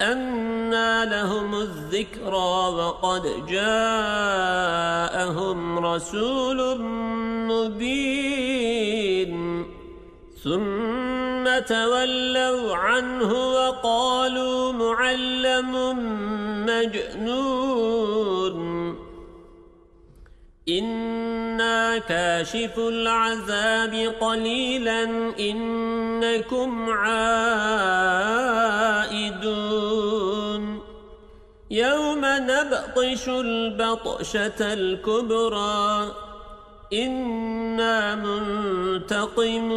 أنا لهم الذكرى وقد جاءهم رسول مبين ثم تولوا عنه وقالوا معلم مجنون إنا كاشف العذاب قليلا إنكم عائدون. يوم نبطش البطشة الكبرى إنا منتقمون.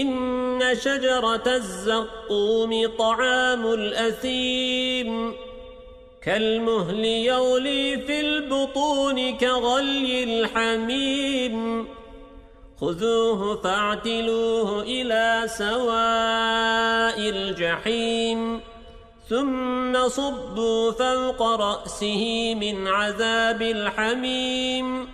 إن شجرة الزقوم طعام الأثيم. كالمهل يغلي في البطون كغلي الحميم. خذوه فاعتلوه إلى سواء الجحيم. ثم صبوا فوق رأسه من عذاب الحميم.